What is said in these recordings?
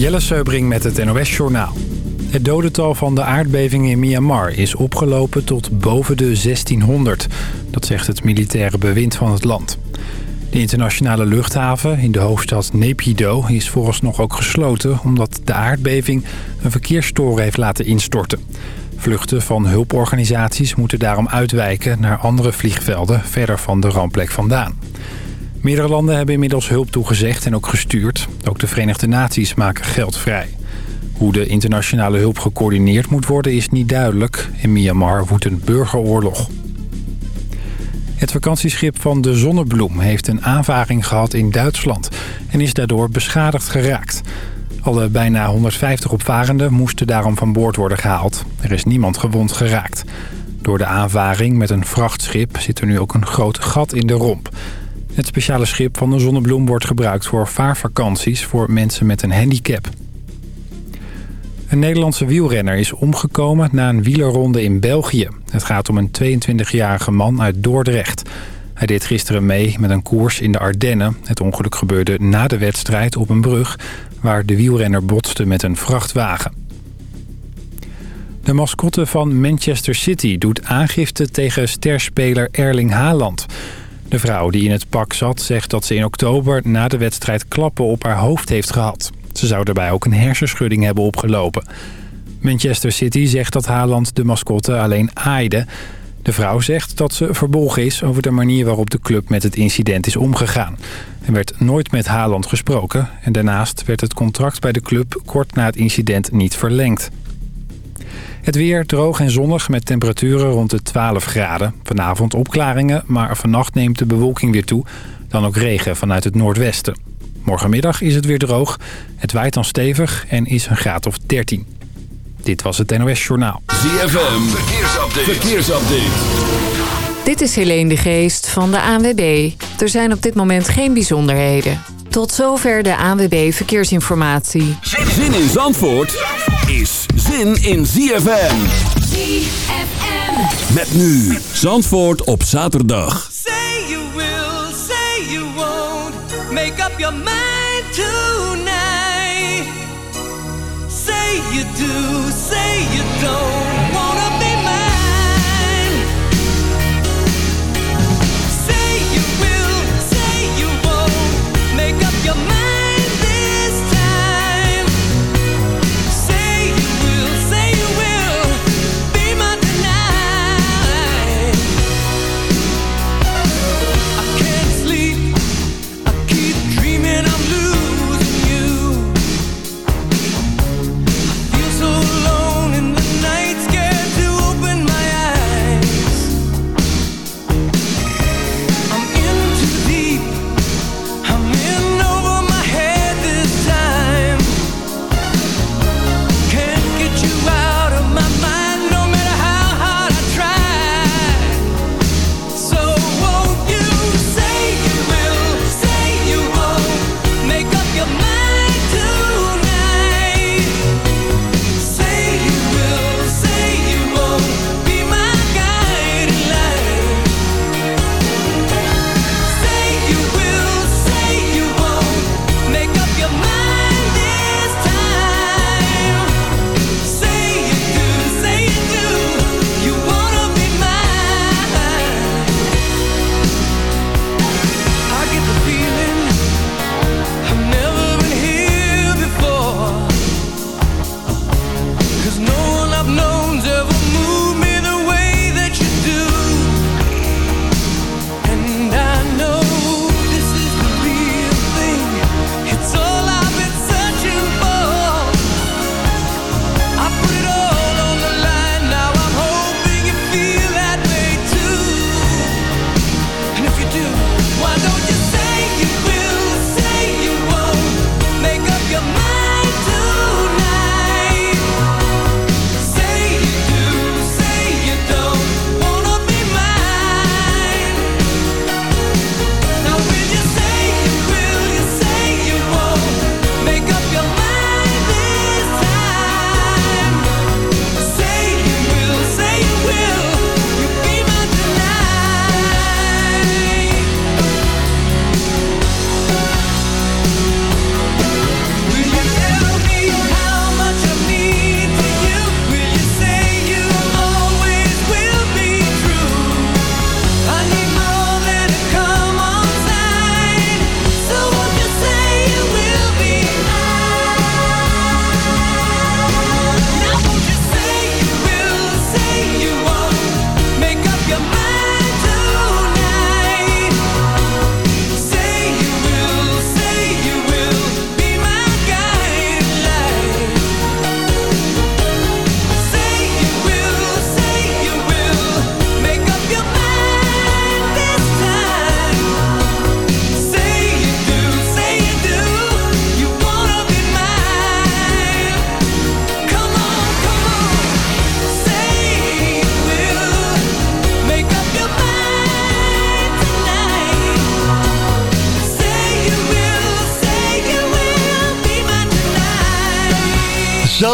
Jelle Seubring met het NOS Journaal. Het dodental van de aardbeving in Myanmar is opgelopen tot boven de 1600. Dat zegt het militaire bewind van het land. De internationale luchthaven in de hoofdstad Naypyidaw is vooralsnog ook gesloten... omdat de aardbeving een verkeersstoren heeft laten instorten. Vluchten van hulporganisaties moeten daarom uitwijken naar andere vliegvelden... verder van de rampplek vandaan. Meerdere landen hebben inmiddels hulp toegezegd en ook gestuurd. Ook de Verenigde Naties maken geld vrij. Hoe de internationale hulp gecoördineerd moet worden is niet duidelijk. In Myanmar woedt een burgeroorlog. Het vakantieschip van de Zonnebloem heeft een aanvaring gehad in Duitsland... en is daardoor beschadigd geraakt. Alle bijna 150 opvarenden moesten daarom van boord worden gehaald. Er is niemand gewond geraakt. Door de aanvaring met een vrachtschip zit er nu ook een groot gat in de romp. Het speciale schip van de Zonnebloem wordt gebruikt voor vaarvakanties voor mensen met een handicap. Een Nederlandse wielrenner is omgekomen na een wielerronde in België. Het gaat om een 22-jarige man uit Dordrecht. Hij deed gisteren mee met een koers in de Ardennen. Het ongeluk gebeurde na de wedstrijd op een brug... waar de wielrenner botste met een vrachtwagen. De mascotte van Manchester City doet aangifte tegen sterspeler Erling Haaland... De vrouw die in het pak zat zegt dat ze in oktober na de wedstrijd klappen op haar hoofd heeft gehad. Ze zou daarbij ook een hersenschudding hebben opgelopen. Manchester City zegt dat Haaland de mascotte alleen aaide. De vrouw zegt dat ze verbolgen is over de manier waarop de club met het incident is omgegaan. Er werd nooit met Haaland gesproken en daarnaast werd het contract bij de club kort na het incident niet verlengd. Het weer droog en zonnig met temperaturen rond de 12 graden. Vanavond opklaringen, maar vannacht neemt de bewolking weer toe. Dan ook regen vanuit het noordwesten. Morgenmiddag is het weer droog. Het waait dan stevig en is een graad of 13. Dit was het NOS Journaal. ZFM, verkeersupdate. verkeersupdate. Dit is Helene de Geest van de ANWB. Er zijn op dit moment geen bijzonderheden. Tot zover de ANWB Verkeersinformatie. Zin in Zandvoort is zin in ZFM. ZFM. Met nu Zandvoort op zaterdag. Say you will, say you won't. Make up your mind tonight. Say you do, say you don't.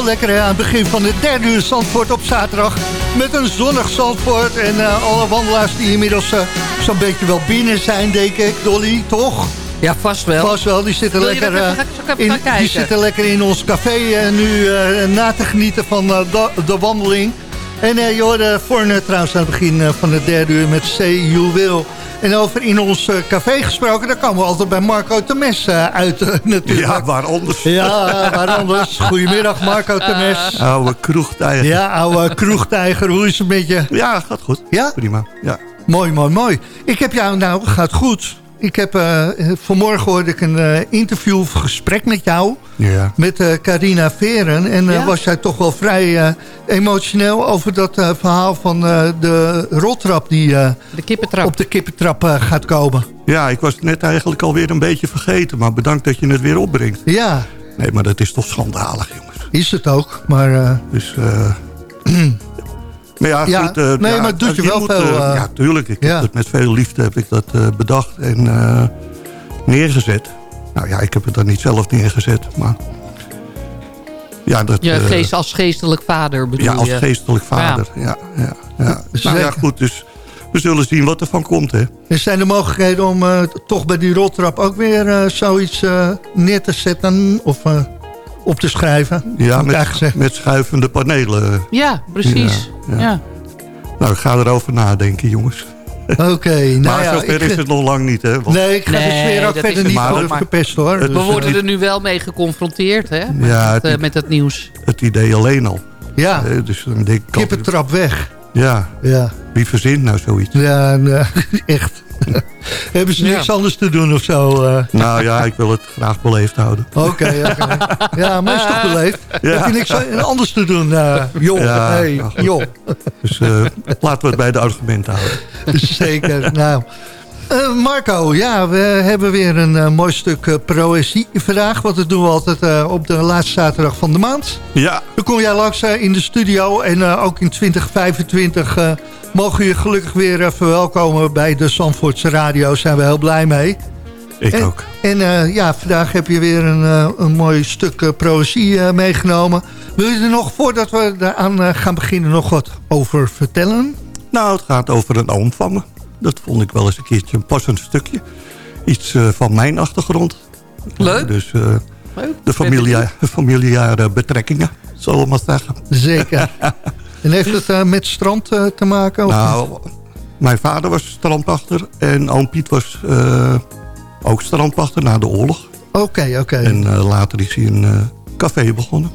Lekker hè, aan het begin van de derde uur Zandvoort op zaterdag. Met een zonnig Zandvoort en eh, alle wandelaars die inmiddels uh, zo'n beetje wel binnen zijn, denk ik. Dolly, toch? Ja, vast wel. Vast wel, die zitten, lekker, uh, even in, die zitten lekker in ons café nu na te genieten van de, de wandeling. En je hoorde Forner trouwens aan het begin van de derde uur met Say You Will. En over in ons uh, café gesproken, daar komen we altijd bij Marco Temes uh, uit uh, natuurlijk. Ja, waar anders. Ja, waar anders. Goedemiddag Marco Temes. Oude kroegtijger. Ja, oude kroegtijger. Hoe is het met je? Ja, gaat goed. Ja? Prima, ja. Mooi, mooi, mooi. Ik heb jou, nou, gaat goed. Ik heb, uh, vanmorgen hoorde ik een uh, interview of gesprek met jou. Ja. Met uh, Carina Veren. En ja? was jij toch wel vrij emotioneel over dat verhaal van de roltrap die de kippentrap. op de kippentrap gaat komen. Ja, ik was net eigenlijk alweer een beetje vergeten. Maar bedankt dat je het weer opbrengt. Ja. Nee, maar dat is toch schandalig, jongens. Is het ook, maar... Dus... Maar ja, ja, goed, uh, nee, ja, maar het doet je, je wel moet, veel... Uh, ja, tuurlijk. Ik ja. heb het met veel liefde heb ik dat uh, bedacht en uh, neergezet. Nou ja, ik heb het dan niet zelf neergezet, maar... Ja, dat, ja geest, als geestelijk vader bedoel Ja, als je. geestelijk vader, ja. ja, ja, ja. Nou ja, goed, dus we zullen zien wat er van komt, hè. Er zijn er mogelijkheden om toch bij die roltrap ook weer zoiets neer te zetten... of op te schrijven. Ja, met, met schuivende panelen. Ja, precies. Ja. Nou, ik ga erover nadenken, jongens. Oké, okay, nou maar ja, zover is het nog lang niet, hè? Want... Nee, ik ga nee, de sfeer ook verder niet over verpest, hoor. We dus worden er nu wel mee geconfronteerd, hè? Met, ja, het, het, met het nieuws. Het idee alleen al. Ja, uh, dus dan denk ik kippentrap weg. Ja. ja, wie verzint nou zoiets? Ja, nee, echt. Hebben ze niks ja. anders te doen of zo? Uh? Nou ja, ik wil het graag beleefd houden. Oké, okay, okay. ja, maar is toch beleefd? Ja. Heb je niks anders te doen? Uh, joh, ja, hey, joh. Dus uh, laten we het bij de argumenten houden. Zeker, nou... Uh, Marco, ja, we hebben weer een uh, mooi stuk uh, proëzie vandaag. Want dat doen we altijd op de laatste zaterdag van de maand. Ja. Dan kom jij langs in de studio. En ook in 2025 mogen je gelukkig weer verwelkomen bij de Zandvoortse Radio. Daar zijn we heel blij mee. Ik en, ook. En ja, vandaag heb je weer een, een mooi stuk proëzie meegenomen. Wil je er nog, voordat we eraan gaan beginnen, nog wat over vertellen? Nou, het gaat over een oom van me. Dat vond ik wel eens een keertje een passend stukje. Iets uh, van mijn achtergrond. Leuk. Dus uh, Leuk. de familia betrekkingen, zullen we maar zeggen. Zeker. en heeft het uh, met strand te maken? Of nou, mijn vader was strandpachter en oom Piet was ook strandpachter na de oorlog. Oké, okay, oké. Okay. En later is hij een café begonnen.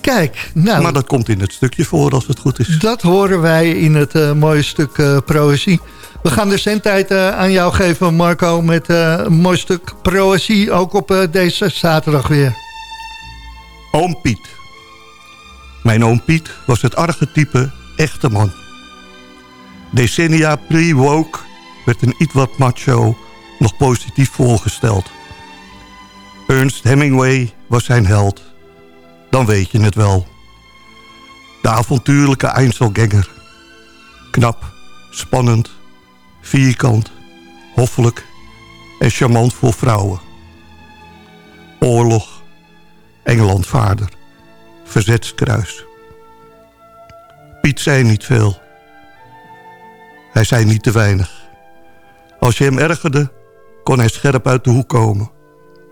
Kijk, nou... Maar dat komt in het stukje voor als het goed is. Dat horen wij in het mooie stuk proëzie. We gaan de zendtijd uh, aan jou geven, Marco, met een mooi stuk proëzie. Ook op deze zaterdag weer. Oom Piet. Mijn oom Piet was het archetype echte man. Decennia pre-woke werd een iets wat macho nog positief voorgesteld. Ernst Hemingway was zijn held dan weet je het wel. De avontuurlijke Einzelganger. Knap, spannend, vierkant, hoffelijk en charmant voor vrouwen. Oorlog, Verzetskruis. Piet zei niet veel. Hij zei niet te weinig. Als je hem ergerde, kon hij scherp uit de hoek komen.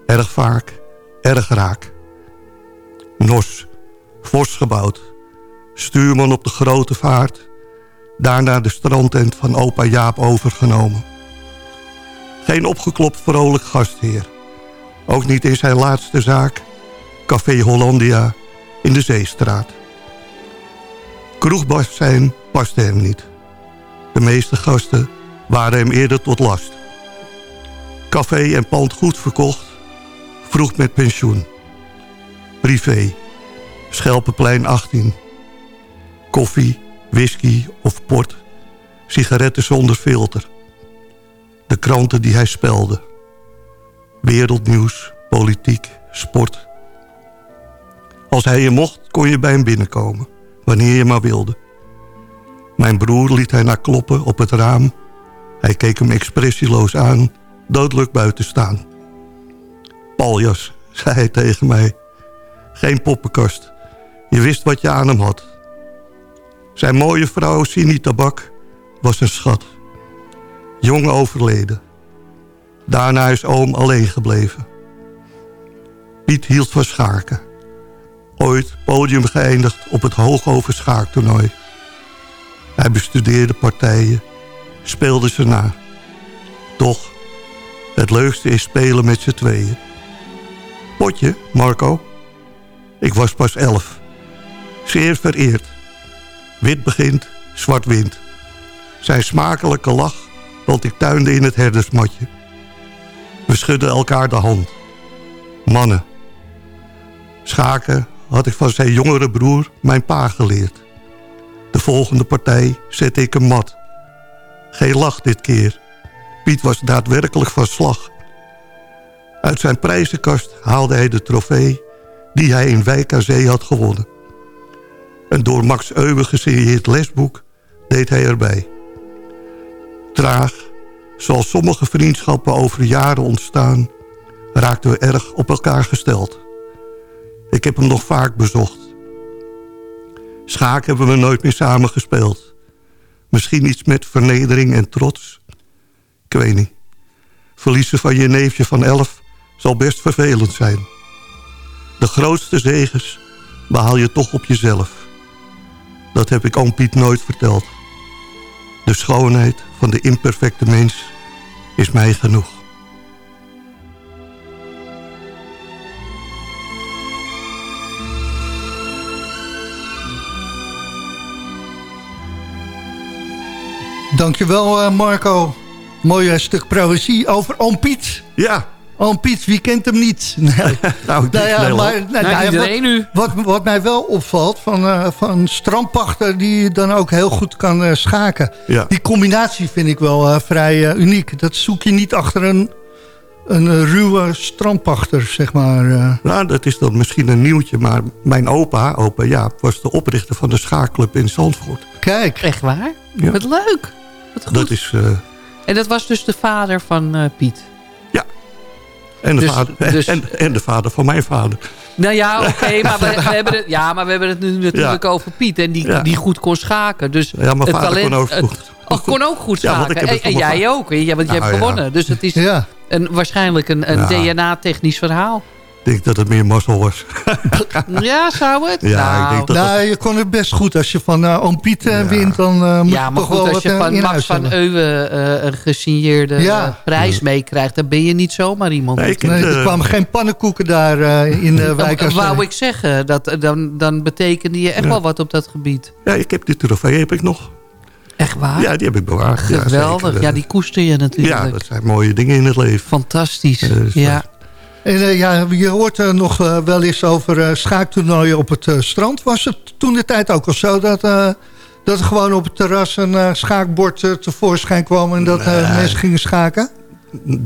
Erg vaak, erg raak. Nos, fors gebouwd. Stuurman op de grote vaart. Daarna de strandtent van opa Jaap overgenomen. Geen opgeklopt vrolijk gastheer. Ook niet in zijn laatste zaak. Café Hollandia in de Zeestraat. Kroegbast zijn paste hem niet. De meeste gasten waren hem eerder tot last. Café en pand goed verkocht. Vroeg met pensioen. Privé. Schelpenplein 18. Koffie, whisky of port. Sigaretten zonder filter. De kranten die hij spelde. Wereldnieuws, politiek, sport. Als hij je mocht, kon je bij hem binnenkomen. Wanneer je maar wilde. Mijn broer liet hij naar kloppen op het raam. Hij keek hem expressieloos aan, doodelijk buiten staan. Paljas, zei hij tegen mij. Geen poppenkast. Je wist wat je aan hem had. Zijn mooie vrouw, Sini Tabak, was een schat. Jong overleden. Daarna is oom alleen gebleven. Piet hield van schaken. Ooit podium geëindigd op het Hoogover schaaktoernooi. Hij bestudeerde partijen, speelde ze na. Toch, het leukste is spelen met z'n tweeën. Potje, Marco? Ik was pas elf. Zeer vereerd. Wit begint, zwart wint. Zijn smakelijke lach, want ik tuinde in het herdersmatje. We schudden elkaar de hand. Mannen. Schaken had ik van zijn jongere broer, mijn pa, geleerd. De volgende partij zette ik een mat. Geen lach dit keer. Piet was daadwerkelijk van slag. Uit zijn prijzenkast haalde hij de trofee... die hij in Wijk aan Zee had gewonnen. Een door Max Euwe gesigneerd lesboek deed hij erbij. Traag, zoals sommige vriendschappen over jaren ontstaan... raakten we erg op elkaar gesteld. Ik heb hem nog vaak bezocht. Schaak hebben we nooit meer samen gespeeld. Misschien iets met vernedering en trots. Ik weet niet. Verliezen van je neefje van elf zal best vervelend zijn. De grootste zegens behaal je toch op jezelf. Dat heb ik oom Piet nooit verteld. De schoonheid van de imperfecte mens is mij genoeg. Dankjewel eh, Marco. Mooi stuk proëzie over Oom Piet. Ja, Oom Piet, wie kent hem niet? Nee. nou, ik Nou ja, maar, wel. nou, Nou, nou iedereen nu. wat, wat, wat mij wel opvalt van, eh van strandpachter die dan ook heel goed kan eh, schaken. Ja. Die combinatie vind ik wel eh, vrij eh, uniek. Dat zoek je niet achter een, een ruwe strandpachter, zeg maar. eh. Nou, dat is dan misschien een nieuwtje, maar mijn opa, opa Jaap, was de oprichter van de schaakclub in Zandvoort. Kijk, Echt waar? Ja. Wat leuk. Wat goed. Dat is, eh, En dat was dus de vader van eh, Piet. en, de Dus- vader, dus- en, en de vader van mijn vader. Nou ja, oké, maar we, we hebben het, ja, maar we hebben het nu natuurlijk over Piet. En die, Ja. die goed kon schaken. Dus Ja, mijn het vader talent, kon ook het- goed. Oh, kon ook goed Ja, want schaken. ik heb en jij ook. Ja, want je Nou, hebt ja. gewonnen. Dus het is ja. een, waarschijnlijk een, een Ja. DNA-technisch verhaal. Ik denk dat het meer mazzel was. Ja, zou het? Ja, nou, ik denk dat- Nou, je kon het best goed. Als je van eh, Oom Piet eh, Ja. wint, dan eh, moet ja, je maar toch goed, wel als wat je van Max van. Euwe eh, een gesigneerde Ja. prijs meekrijgt... dan ben je niet zomaar iemand. Nee, ik- Nee, er kwamen geen pannenkoeken daar eh, in de wijk. Dan wou ik zeggen, dat, dan, dan betekende je echt Ja. wel wat op dat gebied. Ja, ik heb die trofee heb ik nog. Echt waar? Ja, die heb ik bewaard. Ja, Geweldig. zeker. Ja, die koester je natuurlijk. Ja, dat zijn mooie dingen in het leven. Fantastisch. Ja. En eh, ja, je hoort eh, nog eh, wel eens over eh, schaaktoernooien op het strand. Was het toen de tijd ook al zo dat, eh, dat er gewoon op het terras een eh, schaakbord tevoorschijn kwam... en dat Nee. mensen gingen schaken?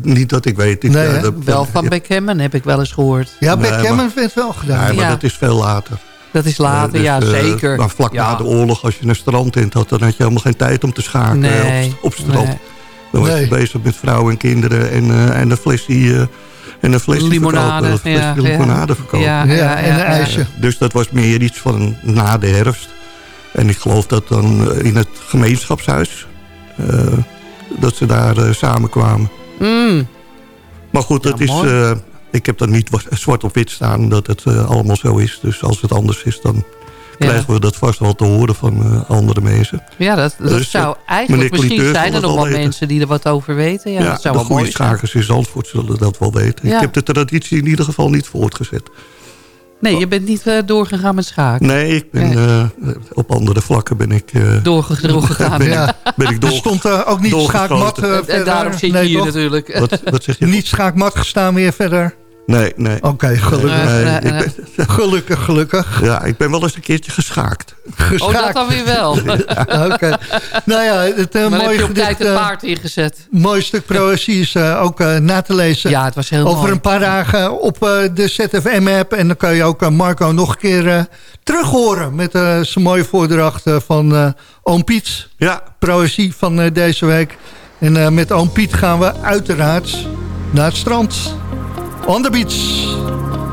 Niet dat ik weet. Ik, Nee, ja, dat- Wel van ja, Backgammon heb ik wel eens gehoord. Ja, Nee, Backgammon maar- werd wel gedaan. Nee, maar Ja. dat is veel later. Dat is later, dus, ja, eh, zeker. Maar vlak ja. na de oorlog, als je een strandtent had... dan had je helemaal geen tijd om te schaken Nee, op, op strand. nee. Dan was Nee. je bezig met vrouwen en kinderen en, eh, en een flesje... en een flesje Limonade, verkopen, een flesje limonade verkopen. Ja, Ja, ja, en een ja. ijsje. Dus dat was meer iets van na de herfst. En ik geloof dat dan eh, in het gemeenschapshuis... eh, dat ze daar eh, samenkwamen. Mm, Maar goed, Ja, dat is, eh, ik heb dan niet wa- zwart op wit staan dat het allemaal zo is. Dus als het anders is, dan. Krijgen we dat vast wel te horen van eh, andere mensen. ja, dat, dat Dus, zou eh, eigenlijk... Misschien zijn er nog wel mensen die er wat over weten. Ja, dat zou de wel goede schakers in Zandvoort zullen dat wel weten. Ja. Ik heb de traditie in ieder geval niet voortgezet. Nee, je bent niet eh, doorgegaan met schaken. Nee, ik ben, Nee. eh, op andere vlakken ben ik, eh, Doorge- doorgegaan. ben, Ja. ben ik Er door. stond eh, ook niet schaakmat eh, En, daarom zit je Nee, hier toch? natuurlijk. Wat, wat zeg je? Niet schaakmat gestaan meer verder. Nee, nee. Oké, gelukkig. Eh, Nee, eh, ik eh. ben- Gelukkig, gelukkig. ja, ik ben wel eens een keertje geschaakt. Oh, Geschaakt. dat dan weer wel. Oké. Nou ja, het uh, maar heb mooie je op tijd gedicht, het eh, paard ingezet. mooi stuk proëzie is ook eh, na te lezen. Ja, het was heel Over mooi. een paar dagen op eh, de ZFM-app. En dan kan je ook Marco nog een keer eh, terug horen... met eh, zijn mooie voordracht van eh Oom Piet. Ja, Proëzie van eh, deze week. En eh, met Oom Piet gaan we uiteraard naar het strand. On the beach.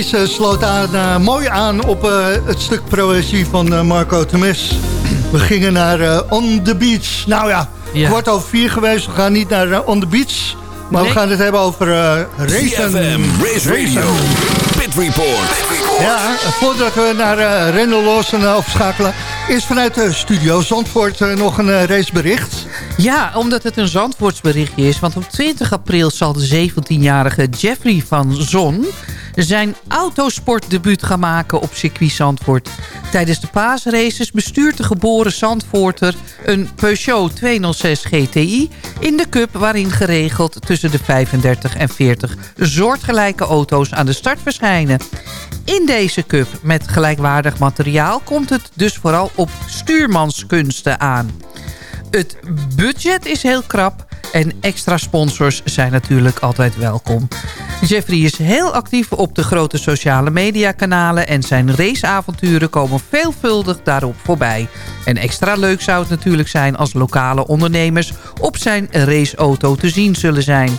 Deze sloot aan, eh, mooi aan op eh, het stuk proëzie van eh, Marco Temes. We gingen naar eh, On the Beach. Nou ja, Ja. kwart over vier geweest. We gaan niet naar On the Beach. Maar we gaan het hebben over uh, racen. CFM Race Radio. Pit Report. Ja, voordat we naar uh, Rendel Lawson uh, overschakelen... is vanuit de studio Zandvoort uh, nog een uh, racebericht. Ja, omdat het een Zandvoortsberichtje is. Want op 20 april zal de 17-jarige Jeffrey van Zon... zijn autosportdebuut gaan maken op circuit Zandvoort. Tijdens de paasraces bestuurt de geboren Zandvoorter... een Peugeot 206 GTI in de cup... waarin geregeld tussen de 35 en 40 soortgelijke auto's aan de start verschijnen. In deze cup met gelijkwaardig materiaal... komt het dus vooral op stuurmanskunsten aan. Het budget is heel krap en extra sponsors zijn natuurlijk altijd welkom. Jeffrey is heel actief op de grote sociale mediakanalen... en zijn raceavonturen komen veelvuldig daarop voorbij. En extra leuk zou het natuurlijk zijn als lokale ondernemers... op zijn raceauto te zien zullen zijn.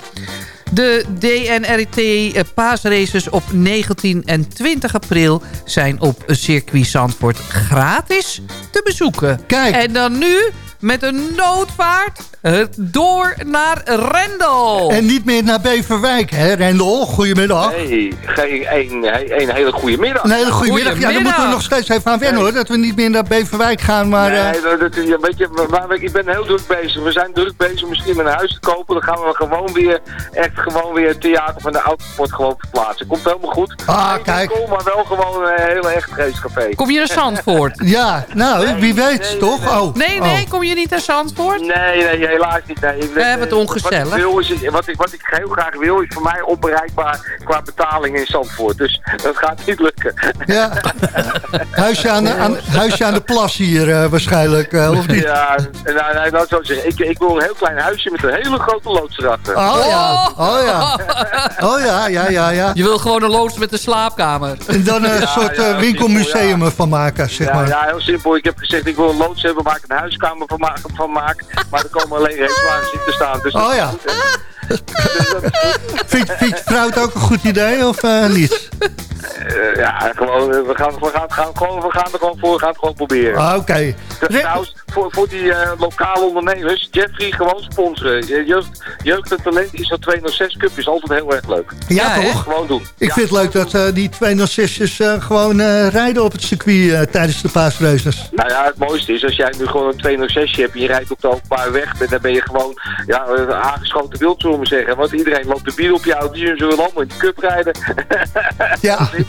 De DNRT paasraces op 19 en 20 april zijn op circuit Zandvoort gratis te bezoeken. Kijk. En dan nu met een noodvaart eh, door naar Rendel. En niet meer naar Beverwijk, hè Rendel? Goedemiddag. Nee, geen, een, een hele goede middag. Een hele goede middag. Ja, daar moeten we nog steeds even aan wennen hoor. Dat we niet meer naar Beverwijk gaan, maar... eh, Nee, dat, dat- weet je, maar, ik ben heel druk bezig. We zijn druk bezig misschien met een huis te kopen. Dan gaan we gewoon weer, echt gewoon weer het theater van de autosport gewoon verplaatsen. Komt helemaal goed. Ah, kijk. maar wel gewoon een hele echt geestcafé. Kom je naar Zandvoort? ja, nou, wie weet, nee, toch? nee, Oh, Nee, oh. nee, kom je niet naar Zandvoort? Nee, nee, helaas niet. Nee. Ik, Eh, wat ongezellig. Wat ik, wil is, wat, ik, wat ik heel graag wil is voor mij onbereikbaar qua betaling in Zandvoort. Dus dat gaat niet lukken. Ja. huisje, aan de, aan, huisje aan de plas hier eh, waarschijnlijk, eh, of niet? Ja, nou, nee, laat ik zo zeggen. Ik, ik wil een heel klein huisje met een hele grote loods erachter. Oh ja, oh ja. Oh ja, ja, ja, ja. Je wil gewoon een loods met een slaapkamer. En dan een Ja, soort ja, eh, winkelmuseum simpel, ervan maken, zeg Ja, maar. ja, heel simpel. Ik heb gezegd, ik wil een loods hebben waar ik een huiskamer van, ma van maak. Maar er komen alleen in te staan. Dus Oh ja. Vindt, vindt je het ook een goed idee, of eh, niet? Eh, ja, gewoon, eh, we gaan, we, gaan, gaan, gewoon, we gaan er gewoon voor, we gaan het gewoon proberen. Ah, Oké. Trouwens, voor, voor die eh, lokale ondernemers, Jeffrey gewoon sponsoren. Je- Jeugd, jeugd en talent is dat 206 Cup is altijd heel erg leuk. Ja, toch? Gewoon doen. Ik Ja. vind het leuk dat eh, die 206'ers eh, gewoon eh, rijden op het circuit eh, tijdens de paasraces. Nou ja, het mooiste is als jij nu gewoon een 206 hebt en je rijdt op de openbare weg, en dan ben je gewoon ja, aangeschoten wild, zullen we maar zeggen. Want iedereen loopt de bier op je auto en zullen allemaal in de cup rijden. Ja.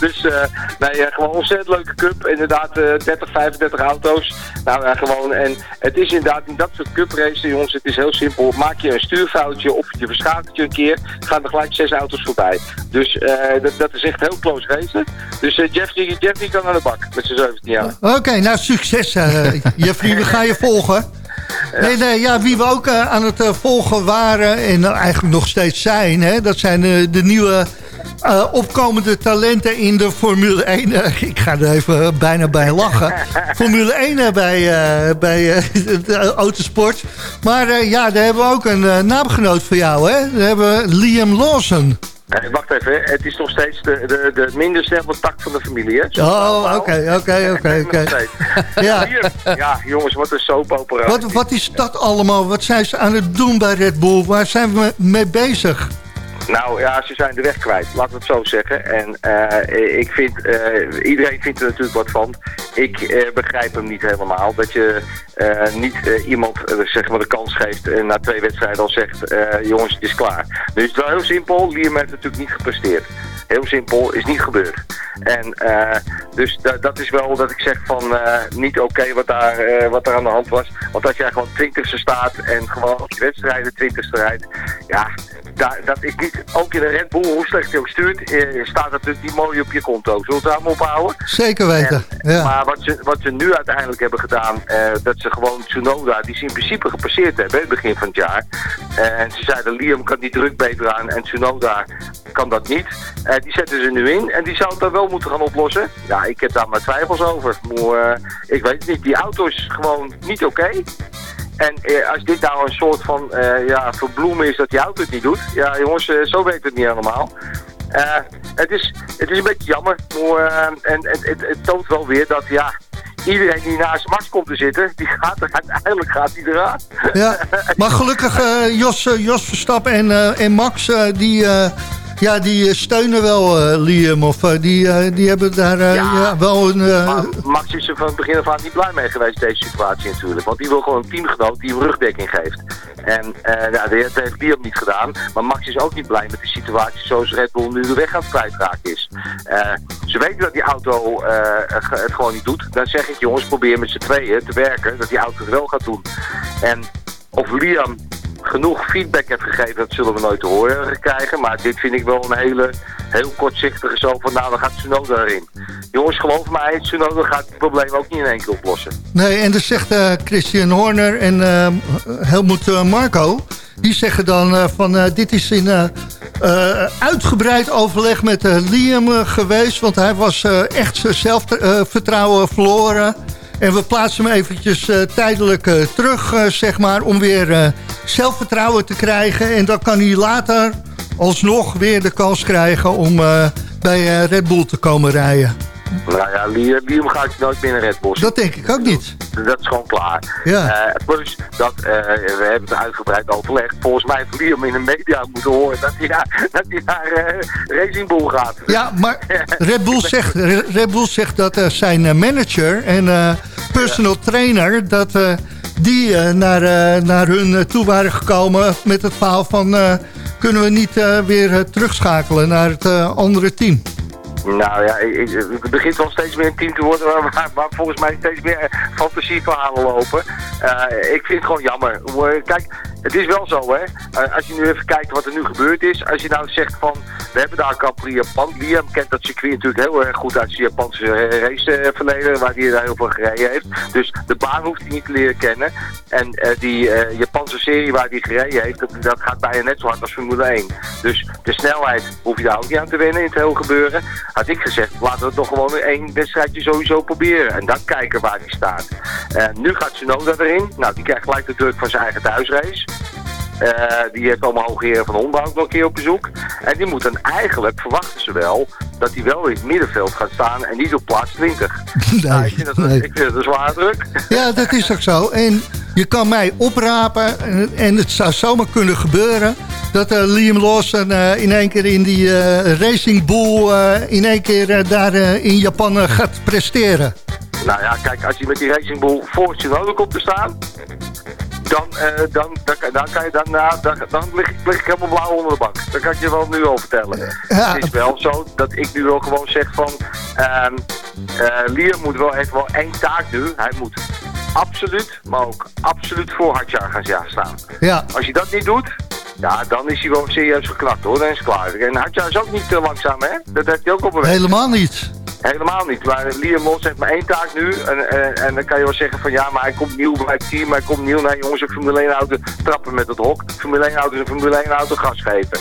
Dus eh, nee, eh, gewoon een ontzettend leuke cup. Inderdaad, eh 30, 35 auto's. Nou gewoon. En het is inderdaad in dat soort cup races, jongens, het is heel simpel. Maak je een stuurfoutje of je verschakelt je een keer, gaan er gelijk zes auto's voorbij. Dus eh, dat, dat is echt heel close racen. Dus eh, Jeffrey, Jeffrey kan aan de bak met zijn 17 jaar. Oké, nou succes eh, Jeffrey, we gaan je volgen. Nee, nee, ja, wie we ook eh, aan het eh, volgen waren en eigenlijk nog steeds zijn, hè, dat zijn eh, de nieuwe eh, opkomende talenten in de Formule 1. Eh, ik ga er even bijna bij lachen. Formule 1 eh, bij, bij de autosport. Maar ja, daar hebben we ook een naamgenoot voor jou, hè? Daar hebben we Liam Lawson. Wacht even, het is nog steeds de, de, de minder snelle tak van de familie, hè? Oh, oké, oké, oké. Ja. Ja, jongens, wat een soap opera. Wat, wat is dat allemaal? Wat zijn ze aan het doen bij Red Bull? Waar zijn we mee bezig? Nou ja, ze zijn de weg kwijt, laten we het zo zeggen. En eh, ik vind, eh, iedereen vindt er natuurlijk wat van. Ik eh, begrijp hem niet helemaal. Dat je niet iemand zeg maar de kans geeft en na twee wedstrijden al zegt, jongens, het is klaar. Nu is het wel heel simpel, Liam heeft natuurlijk niet gepresteerd. Heel simpel, is niet gebeurd. En eh, dus da- dat is wel dat ik zeg van eh, niet oké wat, daar, eh, wat daar aan de hand was. Want als jij gewoon twintigste staat en gewoon op je wedstrijden twintigste rijdt, ja, daar, dat is niet, ook in een Red Bull, hoe slecht je ook stuurt, eh, staat dat natuurlijk niet mooi op je konto. Zullen we het daar maar ophouden? Zeker weten. En- Ja. Maar wat ze, wat ze nu uiteindelijk hebben gedaan, eh, dat ze gewoon Tsunoda, die ze in principe gepasseerd hebben, in het begin van het jaar. En ze zeiden, Liam kan die druk beter aan en Tsunoda kan dat niet. Eh, die zetten ze nu in en die zou het wel moeten gaan oplossen. Ja, ik heb daar maar twijfels over. Maar, eh, ik weet het niet, die auto is gewoon niet oké. En eh, als dit nou een soort van eh, ja, verbloemen is dat die auto het niet doet. Ja jongens, eh, zo werkt het niet helemaal. Eh, het, is, het is een beetje jammer. Maar, eh, en het, het, toont wel weer dat ja, iedereen die naast Max komt te zitten, die gaat er uiteindelijk gaat die eraan. Ja. Maar gelukkig eh, Jos, eh, Jos Verstappen en, eh, en Max, eh, die, eh, ja, die eh, steunen wel eh, Liam. Of eh, die, die hebben daar Ja. ja, wel een... Maar Max is er van het begin af aan niet blij mee geweest, deze situatie natuurlijk. Want die wil gewoon een teamgenoot die hem rugdekking geeft. En ja, dat heeft Liam niet gedaan. Maar Max is ook niet blij met de situatie zoals Red Bull nu de weg aan het kwijtraken is. Ze weten dat die auto het gewoon niet doet. Dan zeg ik, jongens, probeer met z'n tweeën te werken dat die auto het wel gaat doen. En of Liam genoeg feedback heeft gegeven, dat zullen we nooit te horen krijgen. Maar dit vind ik wel een hele, heel kortzichtige zo van, nou, dan gaat Tsunoda erin. Jongens, geloof mij, Tsunoda gaat het probleem ook niet in één keer oplossen. Nee, en dan zegt eh, Christian Horner en eh, Helmoet eh, Marco... die zeggen dan van dit is in uitgebreid overleg met Liam geweest... want hij was echt zijn zelfvertrouwen verloren... En we plaatsen hem eventjes tijdelijk terug, zeg maar, om weer zelfvertrouwen te krijgen. En dan kan hij later alsnog weer de kans krijgen om eh, bij eh, Red Bull te komen rijden. Nou ja, Liam, gaat nooit binnen Red Bull. Dat denk ik ook niet. Dat is gewoon klaar. Ja. Eh, plus dat, we hebben het uitgebreid overlegd. Volgens mij heeft Liam in de media moeten horen dat hij naar, dat hij naar Racing Bull gaat. Ja, maar Red Bull zegt, Red Bull zegt dat zijn manager en personal trainer... dat die eh, naar, eh, naar hun eh, toe waren gekomen met het verhaal van... kunnen we niet weer terugschakelen naar het andere team? Nou ja, het begint wel steeds meer een team te worden waar, waar, waar volgens mij steeds meer fantasieverhalen lopen. Ik vind het gewoon jammer. Kijk, het is wel zo hè. Eh, als je nu even kijkt wat er nu gebeurd is. Als je nou zegt van, we hebben daar Prix Japan. Liam kent dat circuit natuurlijk heel erg goed uit zijn Japanse eh, raceverleden. Waar hij daar heel veel gereden heeft. Dus de baan hoeft hij niet te leren kennen. En eh, die Japanse serie waar hij gereden heeft, dat, dat gaat bijna net zo hard als Formule 1. Dus de snelheid hoef je daar ook niet aan te wennen in het hele gebeuren. Had ik gezegd, laten we het toch gewoon één wedstrijdje sowieso proberen. En dan kijken waar hij staat. Nu gaat Tsunoda erin. Nou, die krijgt gelijk de druk van zijn eigen thuisrace. Eh, die heeft allemaal hoge heren van Honda ook nog een keer op bezoek. En die moeten eigenlijk, verwachten ze wel, dat hij wel in het middenveld gaat staan en niet op plaats 20. Nou, ik, vind dat, nee. ik vind dat een zware druk. Ja, dat is ook zo. En je kan mij oprapen en, het zou zomaar kunnen gebeuren... dat eh, Liam Lawson eh, in één keer in die eh, Racing Bull... eh, in één keer eh, daar eh, in Japan eh, gaat presteren. Nou ja, kijk, als je met die Racing Bull voor Tsunoda komt te staan, dan, eh, dan, dan, dan, kan je, dan, nou, dan, dan lig, ik- lig ik helemaal blauw onder de bank. Dat kan ik je wel nu al vertellen. Ja. Het is wel zo dat ik nu wel gewoon zeg van, ehm eh, Liam moet wel, heeft wel één taak nu. Hij moet absoluut, maar ook absoluut voor Hadjar gaan staan. Ja, Als je dat niet doet, ja, dan is hij wel serieus geknakt hoor. Dan is het klaar. En Hadjar is ook niet te langzaam hè. Dat heeft hij ook op bewezen. helemaal niet. Helemaal niet. Maar Liam Moss heeft maar één taak nu. En, en, en dan kan je wel zeggen van ja, maar hij komt nieuw bij het team. Hij komt nieuw. Nee jongens, een Formule 1 auto trappen met het hok. Formule 1 auto is een Formule 1 auto gas geven.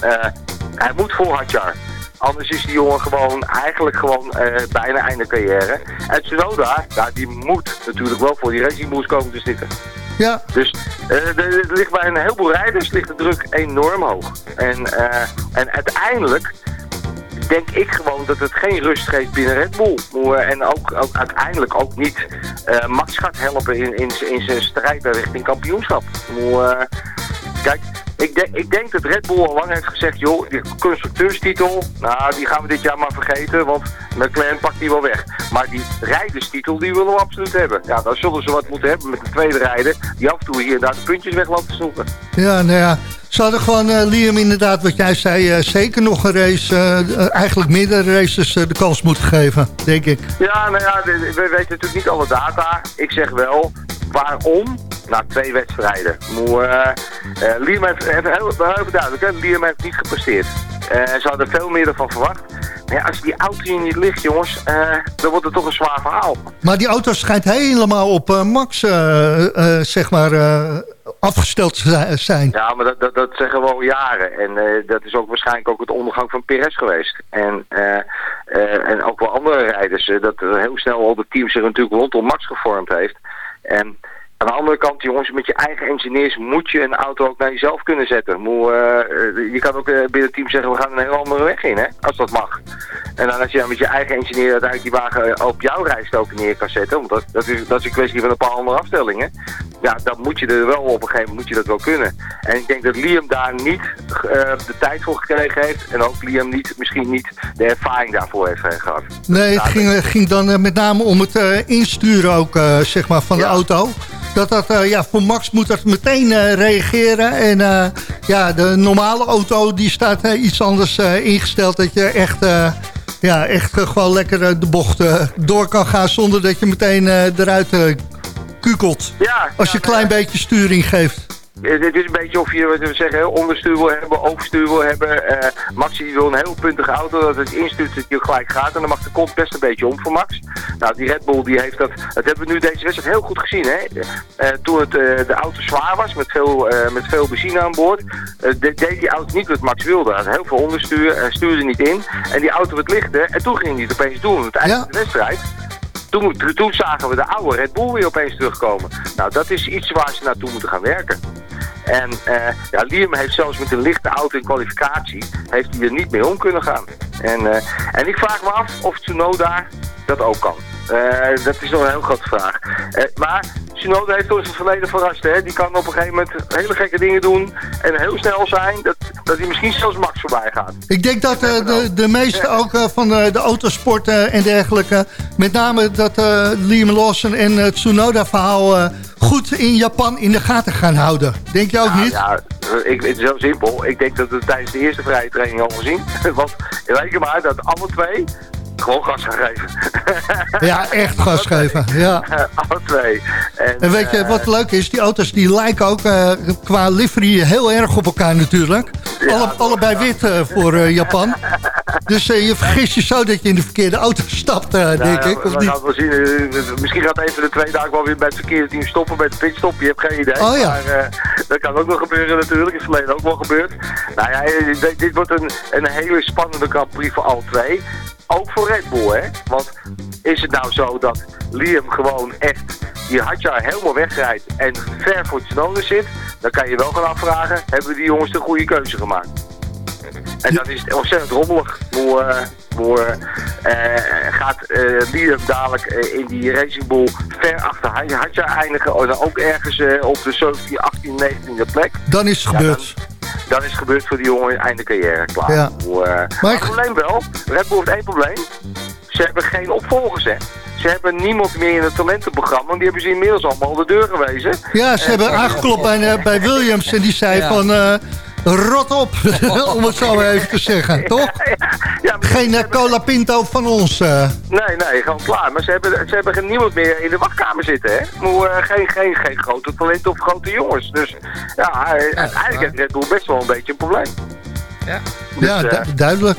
Eh, hij moet voor Hadjar. Anders is die jongen gewoon, eigenlijk gewoon eh, bijna einde carrière. En Tsunoda, ja, die moet natuurlijk wel voor die Racing Bulls komen te zitten. Ja, Dus eh, er ligt bij een heleboel rijders ligt de druk enorm hoog. En, en uiteindelijk denk ik gewoon dat het geen rust geeft binnen Red Bull. Eh, En ook, ook uiteindelijk ook niet eh, Max gaat helpen in, in, in zijn strijd richting kampioenschap. Eh, kijk, ik, denk ik denk dat Red Bull al lang heeft gezegd, joh, die constructeurstitel, nou, die gaan we dit jaar maar vergeten, want McLaren pakt die wel weg. Maar die rijderstitel, die willen we absoluut hebben. Ja, dan zullen ze wat moeten hebben met de tweede rijder, die af en toe hier en daar de puntjes weg loopt snoepen. ja, nou ja. Ze hadden gewoon eh, Liam inderdaad, wat jij zei, eh, zeker nog een race... eh, eigenlijk meerdere races de kans moeten geven, denk ik. Ja, nou ja, we weten natuurlijk niet alle data. Ik zeg wel, waarom? Na twee wedstrijden. Moe, Liam heeft, even heel, heel duidelijk, hè? Liam heeft niet gepresteerd. Ze hadden veel meer ervan verwacht. Maar ja, als die auto hier niet ligt, jongens, dan wordt het toch een zwaar verhaal. Maar die auto schijnt helemaal op eh, Max, zeg maar, afgesteld te zi- zijn. Ja, maar dat, dat, dat zeggen we al jaren. En eh, dat is ook waarschijnlijk ook het ondergang van Perez geweest. En, eh, eh, en ook wel andere rijders. dat heel snel al het team zich natuurlijk rondom Max gevormd heeft. En aan de andere kant, jongens, met je eigen engineers moet je een auto ook naar jezelf kunnen zetten. Moet, eh, je kan ook eh, binnen het team zeggen, we gaan een heel andere weg in, hè, als dat mag. En dan als je dan met je eigen engineer uiteindelijk die wagen eh, op jouw rijstrook neer kan zetten, want dat, dat, is, dat is een kwestie van een paar andere afstellingen. Ja, dan moet je er wel op een gegeven moment moet je dat wel kunnen. En ik denk dat Liam daar niet de tijd voor gekregen heeft. En ook Liam niet, misschien niet de ervaring daarvoor heeft eh, gehad. Nee, het ging, ging dan met name om het insturen ook, zeg maar, van de auto. Dat dat, eh, ja, voor Max moet dat meteen eh, reageren. En eh, ja, de normale auto, die staat iets anders ingesteld. Dat je echt, ja, echt gewoon lekker de bocht door kan gaan... zonder dat je meteen eruit kukelt. Ja, Als je een klein beetje sturing geeft. Eh, Het is een beetje of je wat we zeggen, onderstuur wil hebben, overstuur wil hebben. Eh Max die wil een heel puntige auto, dat het instuurt dat je gelijk gaat. En dan mag de kont best een beetje om voor Max. Nou, die Red Bull die heeft dat, dat hebben we nu deze wedstrijd heel goed gezien. Hè? Eh, toen het, eh, de auto zwaar was, met veel, eh, met veel benzine aan boord, eh, de- deed die auto niet wat Max wilde. Hij had heel veel onderstuur en stuurde niet in. En die auto werd lichter en toen ging hij het opeens doen. Het eind Ja. van de wedstrijd. Toen, toen zagen we de oude Red Bull weer opeens terugkomen. Nou, dat is iets waar ze naartoe moeten gaan werken. En eh, ja, Liam heeft zelfs met een lichte auto in kwalificatie, heeft hij er niet mee om kunnen gaan. En, eh, en ik vraag me af of Tsunoda dat ook kan. Eh, dat is nog een heel grote vraag. Eh, maar Tsunoda heeft door zijn verleden verrast. Hè? Die kan op een gegeven moment hele gekke dingen doen en heel snel zijn dat, dat hij misschien zelfs Max voorbij gaat. Ik denk dat eh, de, de meeste ook van de, de autosport en dergelijke... met name dat Liam Lawson en het Tsunoda-verhaal... goed in Japan in de gaten gaan houden. Denk je ook Ja, niet? Ja, ik, het is heel simpel. Ik denk dat we het tijdens de eerste vrije training al gezien. Want reken maar dat alle twee gewoon gas gaan geven. Ja, echt gas geven. Ja. alle twee. En, En weet je eh, wat leuk is? Die auto's die lijken ook eh, qua livery heel erg op elkaar natuurlijk. Alle, allebei wit eh, voor Japan. Dus je vergist je zo dat je in de verkeerde auto stapt, eh, denk nou, ik. Of we niet? gaan het wel zien. Misschien gaat even de twee dagen wel weer bij het verkeerde team stoppen, bij het pitstop. Je hebt geen idee. Oh ja. Maar dat kan ook nog gebeuren natuurlijk. Is verleden ook wel gebeurd. Nou ja, dit, dit wordt een, een hele spannende Grand Prix voor alle twee. Ook voor Red Bull, hè. Want is het nou zo dat Liam gewoon echt die Hadjar helemaal wegrijdt en ver voor Tsunoda zit, dan kan je wel gaan afvragen, hebben die jongens de goede keuze gemaakt? En dat is ontzettend rommelig. Hoe, eh, hoe eh, eh, gaat eh, Liam dadelijk eh, in die Racing Bull ver achter Hadja eindigen? Of dan ook ergens eh, op de 17, 18, 19e plek? Dan is het Ja, gebeurd. Dan is het gebeurd voor die jongen einde carrière klaar. Ja. Hoe, eh, maar ik- het probleem wel, Red Bull heeft één probleem. Ze hebben geen opvolgers, hè. Ze hebben niemand meer in het talentenprogramma. Want die hebben ze inmiddels allemaal de deur gewezen. Ja, ze hebben aangeklopt bij, eh, bij Williams en die zei Ja. van... rot op, om het zo maar even te zeggen, toch? Ja, Geen hebben- cola pinto van ons. eh. Nee, nee, gewoon klaar. Maar ze hebben, ze hebben geen niemand meer in de wachtkamer zitten, hè? Maar, eh, geen, geen, geen grote talenten of grote jongens. Dus ja, uiteindelijk heeft Red Bull best wel een beetje een probleem. Ja. Dus, ja, eh, du- duidelijk.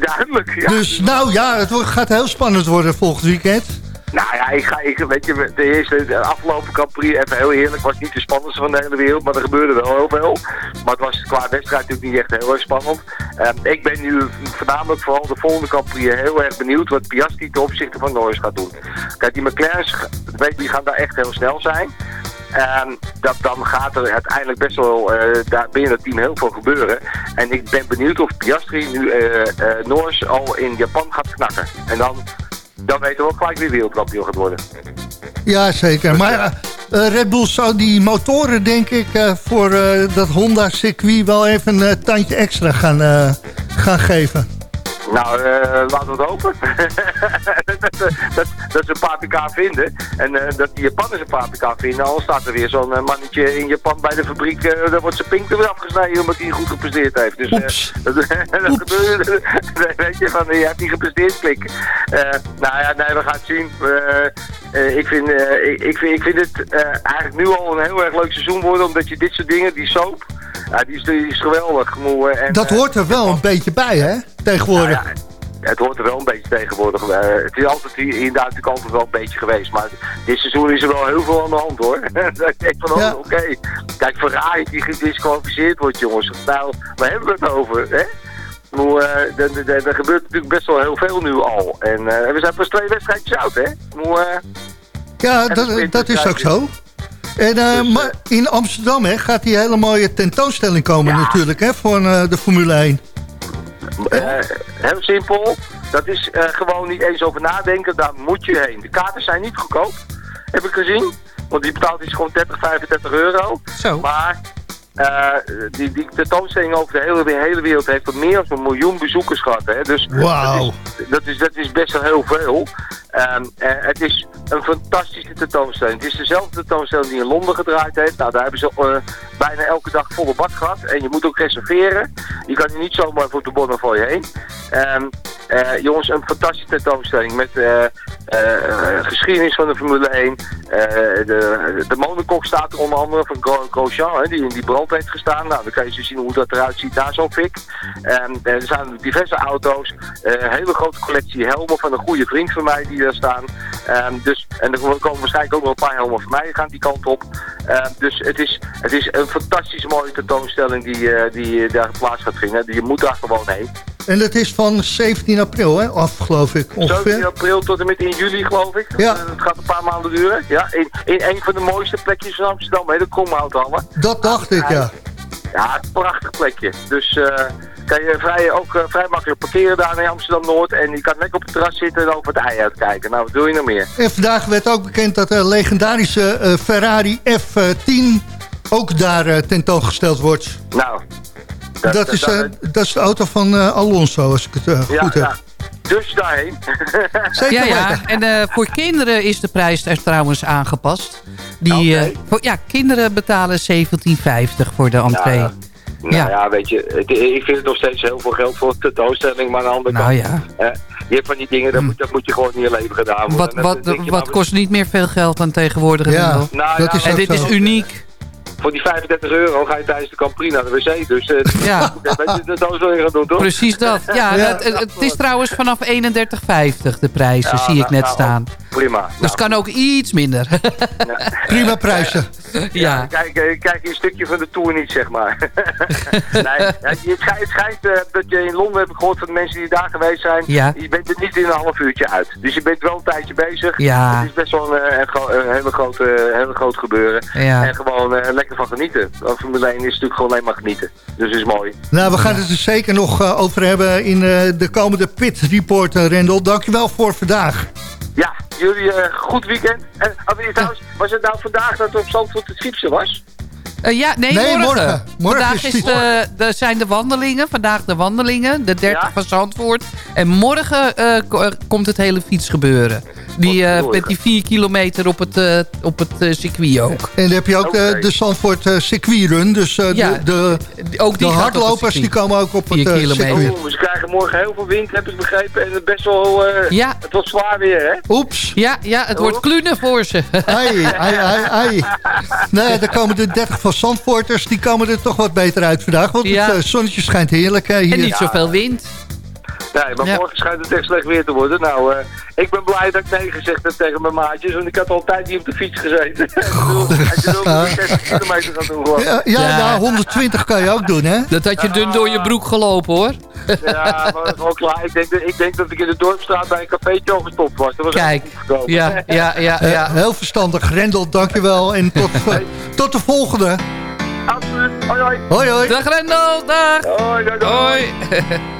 duidelijk, ja. Dus nou ja, het wordt- gaat heel spannend worden volgend weekend. Nou ja, ik ga, ik, weet je, de eerste, de afgelopen Prix, even heel eerlijk, was niet de spannendste van de hele wereld, maar er gebeurde wel heel veel. Maar het was qua wedstrijd natuurlijk niet echt heel erg spannend. Ehm, ik ben nu voornamelijk vooral de volgende Prix heel erg benieuwd wat Piastri ten opzichte van Norris gaat doen. Kijk, die McLaren's, weet, die gaan daar echt heel snel zijn. Ehm, dat, dan gaat er uiteindelijk best wel eh, daar binnen het team heel veel gebeuren. En ik ben benieuwd of Piastri nu eh, Norris al in Japan gaat knakken. En dan, dan weten we ook gelijk wie wereldkampioen gaat worden. Ja, zeker. Maar eh, Red Bull zou die motoren, denk ik, eh, voor eh, dat Honda-circuit wel even een eh, tandje extra gaan, eh, gaan geven. Nou, laten we het hopen. dat, dat, dat ze een paar pk vinden. En eh, dat die Japanners een paar pk vinden. Al staat er weer zo'n eh, mannetje in Japan bij de fabriek. eh daar wordt zijn pink er weer afgesneden omdat hij goed gepresteerd heeft. Dus, dat, dat gebeurt. weet je, van, je hebt niet gepresteerd, klik. Nou ja, nee, we gaan het zien. Ik, vind, ik, ik, vind, ik vind het eigenlijk nu al een heel erg leuk seizoen worden. Omdat je dit soort dingen, die soap, ja, die, is, die is geweldig. Moe, en, Dat hoort er wel een beetje bij, hè? Tegenwoordig. nou ja, het hoort er wel een beetje tegenwoordig. Eh, het is altijd hier- inderdaad natuurlijk altijd wel een beetje geweest. Maar dit seizoen is er wel heel veel aan de hand hoor. Dat ik denk van, oh, Ja. oké. Kijk, Ferrari die gedisqualificeerd wordt jongens. Nou, waar hebben we het over? Hè? Maar, eh, er- gebeurt natuurlijk best wel heel veel nu al. En eh, we zijn pas twee wedstrijdjes oud, hè? Maar, Ja, dat, de is ook zo. En, Dus, maar in Amsterdam hè, gaat die hele mooie tentoonstelling komen Ja. natuurlijk, hè, eh, de Formule 1. Heel simpel. Dat is eh, gewoon niet eens over nadenken. Daar moet je heen. De kaarten zijn niet goedkoop. Heb ik gezien. Want die betaalt is gewoon 30, 35 euro. Zo. Maar die, die tentoonstelling over de hele, de hele wereld heeft er meer dan een miljoen bezoekers gehad. Hè? Dus Wauw. dat, is, dat, is, dat is best wel heel veel. Ehm, eh, het is een fantastische tentoonstelling. Het is dezelfde tentoonstelling die in Londen gedraaid heeft. Nou, daar hebben ze eh, bijna elke dag volle bak gehad. En je moet ook reserveren. Je kan hier niet zomaar voor de bonnen voor je heen. Ehm, eh, jongens, een fantastische tentoonstelling met eh, eh, geschiedenis van de Formule 1. Eh, de, de staat er onder andere van Gro- Grosjean, die in die brand heeft gestaan. Nou, dan kan je zo zien hoe dat eruit ziet na zo'n fik. Ehm, er zijn diverse auto's, een hele grote collectie helmen van een goede vriend van mij die daar staan. Ehm, dus, en er komen waarschijnlijk ook nog een paar helmen van mij gaan die kant op. Ehm, dus het is, het is een fantastisch mooie tentoonstelling die, die daar plaats gaat vinden. Je moet daar gewoon heen. En dat is van 17 april hè, af, geloof ik, 17 ongeveer. april tot en met in juli, geloof ik. Ja. Eh, Het gaat een paar maanden duren. Ja, in, in een van de mooiste plekjes van Amsterdam, hè, de Komhouthallen. Dat dacht ik, ja. Ja, een prachtig plekje. Dus eh, kan je vrij, ook eh, vrij makkelijk parkeren daar in Amsterdam-Noord. En je kan lekker op het terras zitten en over het ei uitkijken. Nou, wat doe je nog meer? En vandaag werd ook bekend dat de legendarische Ferrari F10 ook daar tentoongesteld wordt. Nou, Dat, is, eh, dat is de auto van eh, Alonso, als ik het eh, ja, goed heb. ja. Dus daarheen. Zeker Ja, ja. weten. En eh, voor kinderen is de prijs er trouwens aangepast. Die, eh, voor- ja, kinderen betalen 17,50 voor de entree. Ja, Nou Ja. ja, weet je, ik, ik vind het nog steeds heel veel geld voor een tentoonstelling, maar aan de andere Nou kant, ja, eh, je hebt van die dingen, dat moet, dat moet je gewoon in je leven gedaan worden. wat, wat, wat nou, kost niet meer veel geld dan tegenwoordig? Ja? Nou dat ja, is En dit is uniek. Voor die 35 euro ga je tijdens de Campri naar de wc, dus eh Ja. je, dat is wel in gaan doen, toch? Precies dat. Ja, Ja. Het, het- het is trouwens vanaf 31,50 de prijzen, Ja, zie ik nou, net nou, staan. Prima. Dus Nou, het kan ook iets minder. Prima prijzen. ja. Kijk, eh, kijk een stukje van de tour niet, zeg maar. nee, ja, het schijnt, het schijnt eh, dat je in Londen, heb ik gehoord van de mensen die daar geweest zijn, Ja. je bent er niet in een half uurtje uit. Dus je bent wel een tijdje bezig. Ja. Het is best wel een, eh, een, hele grote, hele groot gebeuren. Ja. En gewoon eh, lekker van genieten. Formule 1 is natuurlijk gewoon alleen maar genieten. Dus is mooi. Nou, we gaan het er zeker nog eh, over hebben in eh, de komende Pit Report, eh, Rendel. Dankjewel voor vandaag. Ja, jullie eh, goed weekend. En trouwens, was het nou vandaag dat er op Zandvoort het fietsen was? Eh, ja, nee, Nee, morgen. morgen. Morgen Vandaag is de, de, zijn de wandelingen. Vandaag de wandelingen. De 30 Ja. van Zandvoort. En morgen ko- komt het hele fietsgebeuren. Die, eh, met die 4 kilometer op het, eh, op het eh, circuit ook. En dan heb je ook de, Oké. de Zandvoort circuitrun. Dus eh, Ja, de, de, Ook die hardlopers die komen ook op het Vier kilometer. circuit. Oh, ze krijgen morgen heel veel wind, heb ik begrepen. En het best wel, eh, Ja. het wordt zwaar weer, hè? Oeps. Ja, ja, het wordt klunen voor ze. Ai, ai, ai, ai. Nee, dan komen de 30 van Zandvoorters, die komen er toch wat beter uit vandaag. Want Ja. het zonnetje schijnt heerlijk hier. En niet zoveel wind. Nee, maar Ja. morgen schijnt het echt slecht weer te worden. Nou, eh, ik ben blij dat ik nee gezegd heb tegen mijn maatjes. Want ik had altijd niet op de fiets gezeten. Ik bedoel, Als je wil, moet je 60 kilometer gaan doen gewoon. Ja, ja, Ja. nou, 120 kan je ook doen, hè? Dat had je dun door je broek gelopen hoor. Ja, maar gewoon klaar. Ik denk, dat- ik denk dat ik in de dorpstraat bij een cafeetje al gestopt was. Dat was Kijk, ook goed gekomen. ja, ja, ja, Eh, ja. heel verstandig. Rendel, dankjewel. En tot, eh, tot de volgende. Absoluut. Hoi, hoi. Hoi, hoi. Dag Rendel, dag. Hoi, hoi, hoi.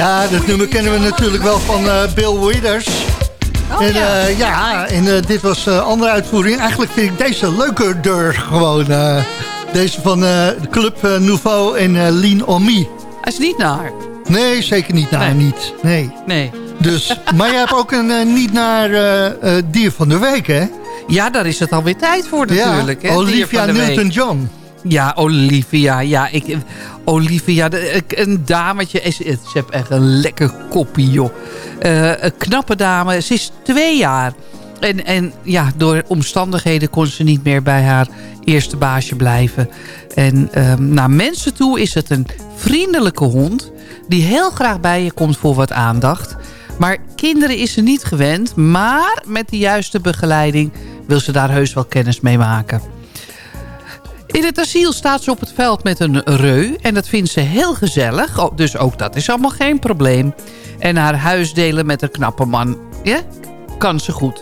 Ja, dat nummer kennen we natuurlijk wel van eh, Bill Withers. Oh, en ja. ja, ja en eh, dit was een andere uitvoering. Eigenlijk vind ik deze leuker gewoon. eh, deze van eh, Club eh, Nouveau en eh, Lean On Me. Hij is niet naar. Nee, zeker niet naar Nee. niet. Nee. Nee. Dus, maar jij hebt ook een eh, niet naar eh, eh, dier van de week, hè? Ja, daar is het alweer tijd voor natuurlijk. ja, hè, Olivia. Newton-John. Ja, Olivia. Ja, ik, Olivia, een dametje. Ze, ze heeft echt een lekker koppie, joh. Eh, een knappe dame. Ze is twee jaar. En, en ja, door omstandigheden kon ze niet meer bij haar eerste baasje blijven. En ehm, naar mensen toe is het een vriendelijke hond... die heel graag bij je komt voor wat aandacht. Maar kinderen is ze niet gewend. Maar met de juiste begeleiding wil ze daar heus wel kennis mee maken. In het asiel staat ze op het veld met een reu. En dat vindt ze heel gezellig. Oh, dus ook dat is allemaal geen probleem. En haar huis delen met een knappe man. Ja, kan ze goed.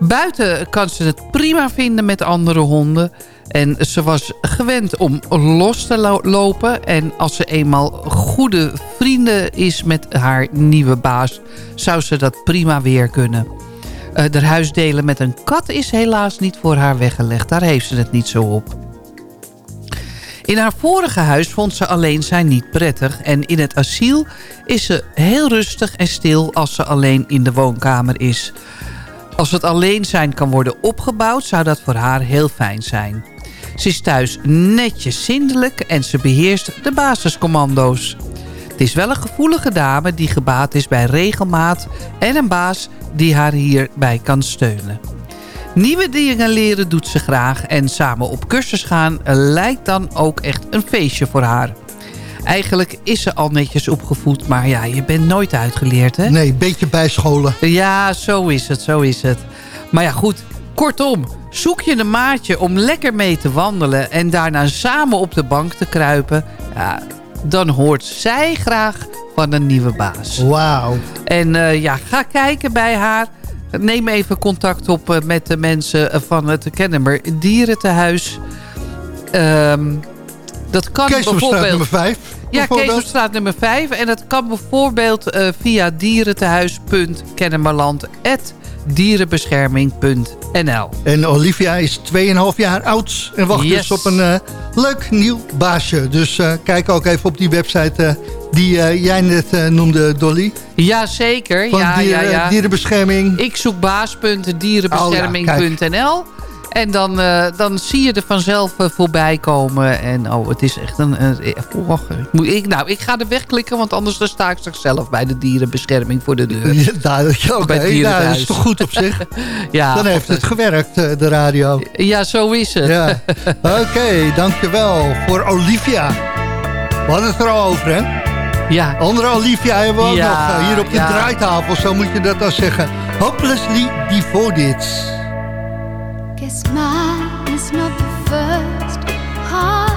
Buiten kan ze het prima vinden met andere honden. En ze was gewend om los te lo- lopen. En als ze eenmaal goede vrienden is met haar nieuwe baas... zou ze dat prima weer kunnen. Eh haar huis delen met een kat is helaas niet voor haar weggelegd. Daar heeft ze het niet zo op. In haar vorige huis vond ze alleen zijn niet prettig. En in het asiel is ze heel rustig en stil als ze alleen in de woonkamer is. Als het alleen zijn kan worden opgebouwd, zou dat voor haar heel fijn zijn. Ze is thuis netjes zindelijk en ze beheerst de basiscommando's. Het is wel een gevoelige dame die gebaat is bij regelmaat... en een baas die haar hierbij kan steunen. Nieuwe dingen leren doet ze graag en samen op cursus gaan lijkt dan ook echt een feestje voor haar. Eigenlijk is ze al netjes opgevoed, maar ja, je bent nooit uitgeleerd, hè? Nee, beetje bijscholen. Ja, zo is het, zo is het. Maar ja, goed, kortom, zoek je een maatje om lekker mee te wandelen... en daarna samen op de bank te kruipen... Ja, dan hoort zij graag van een nieuwe baas. Wauw. En eh, ja, ga kijken bij haar. Neem even contact op eh, met de mensen van het Kennemer Dierentehuis. Ehm dat kan bijvoorbeeld... nummer 5. Ja, Keesomstraat nummer 5. En dat kan bijvoorbeeld eh, via dierentehuis.kennemerland.dierenbescherming.nl En Olivia is 2,5 jaar oud en wacht Yes. dus op een eh, leuk nieuw baasje. Dus eh, kijk ook even op die website eh, die jij net noemde, Dolly. Jazeker, Van ja, dier- ja, ja. dierenbescherming. Ik zoek baas.dierenbescherming.nl En dan, eh, dan zie je er vanzelf eh, voorbij komen. En oh, het is echt een... eh, oh, ik moet, ik, nou, ik ga er wegklikken, want anders dan sta ik straks zelf bij de dierenbescherming voor de deur. Ja, nou, ja, dat is toch goed op zich. Ja, Dan heeft het gewerkt, de radio. ja, zo is het. Ja. Oké, dankjewel voor Olivia. We hadden het er al over, hè? Ja. Andere Olivia hebben we ook Ja, nog hier op de draaitafel. Zo moet je dat dan zeggen. Hopelessly Devoted. Guess mine is not the first heartbroken.